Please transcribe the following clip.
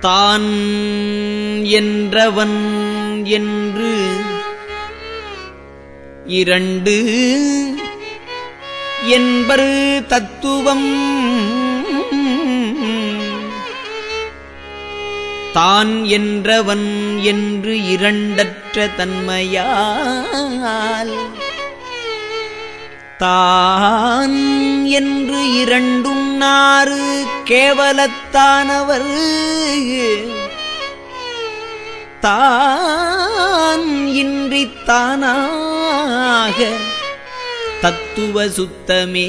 தான் என்றவன் என்று இரண்டு என்பரு தத்துவம் தான் என்றவன் என்று இரண்டற்ற தன்மையா தான் என்று இரண்டும் நாறு கேவலத்தானவர். தான் இன்றித் தானாக தத்துவ சுத்தமே